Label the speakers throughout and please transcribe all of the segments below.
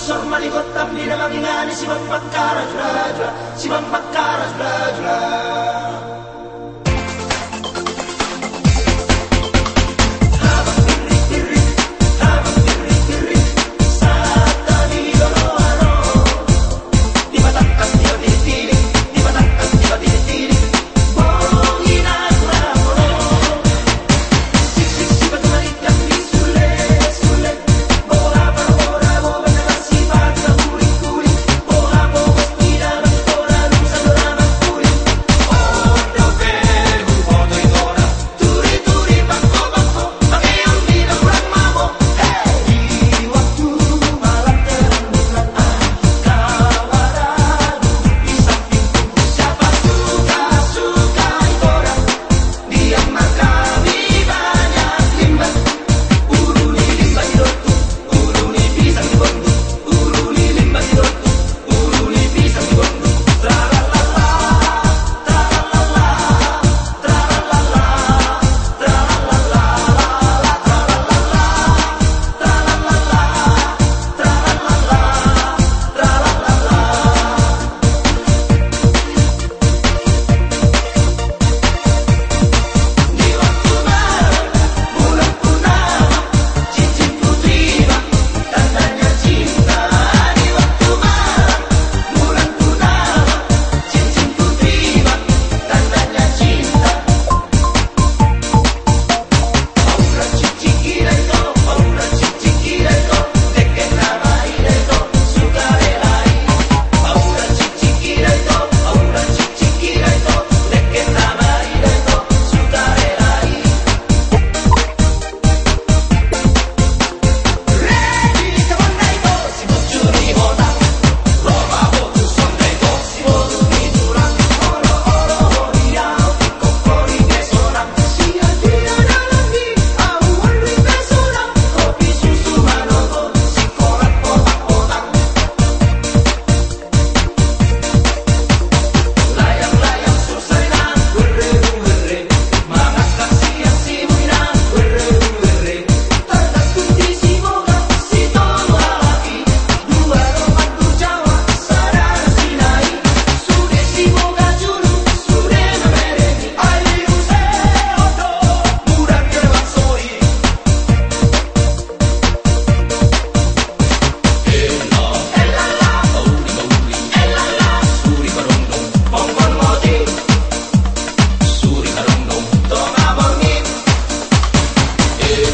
Speaker 1: si mambakara jula jula si mambakara jula jula Si mangingani kami para joget sormani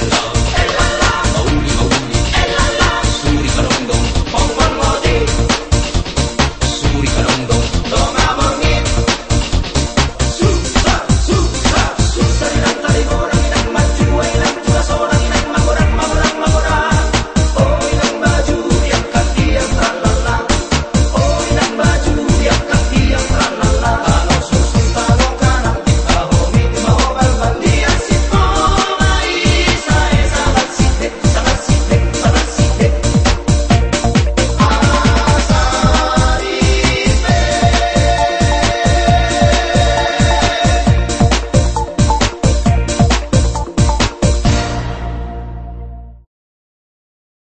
Speaker 1: with.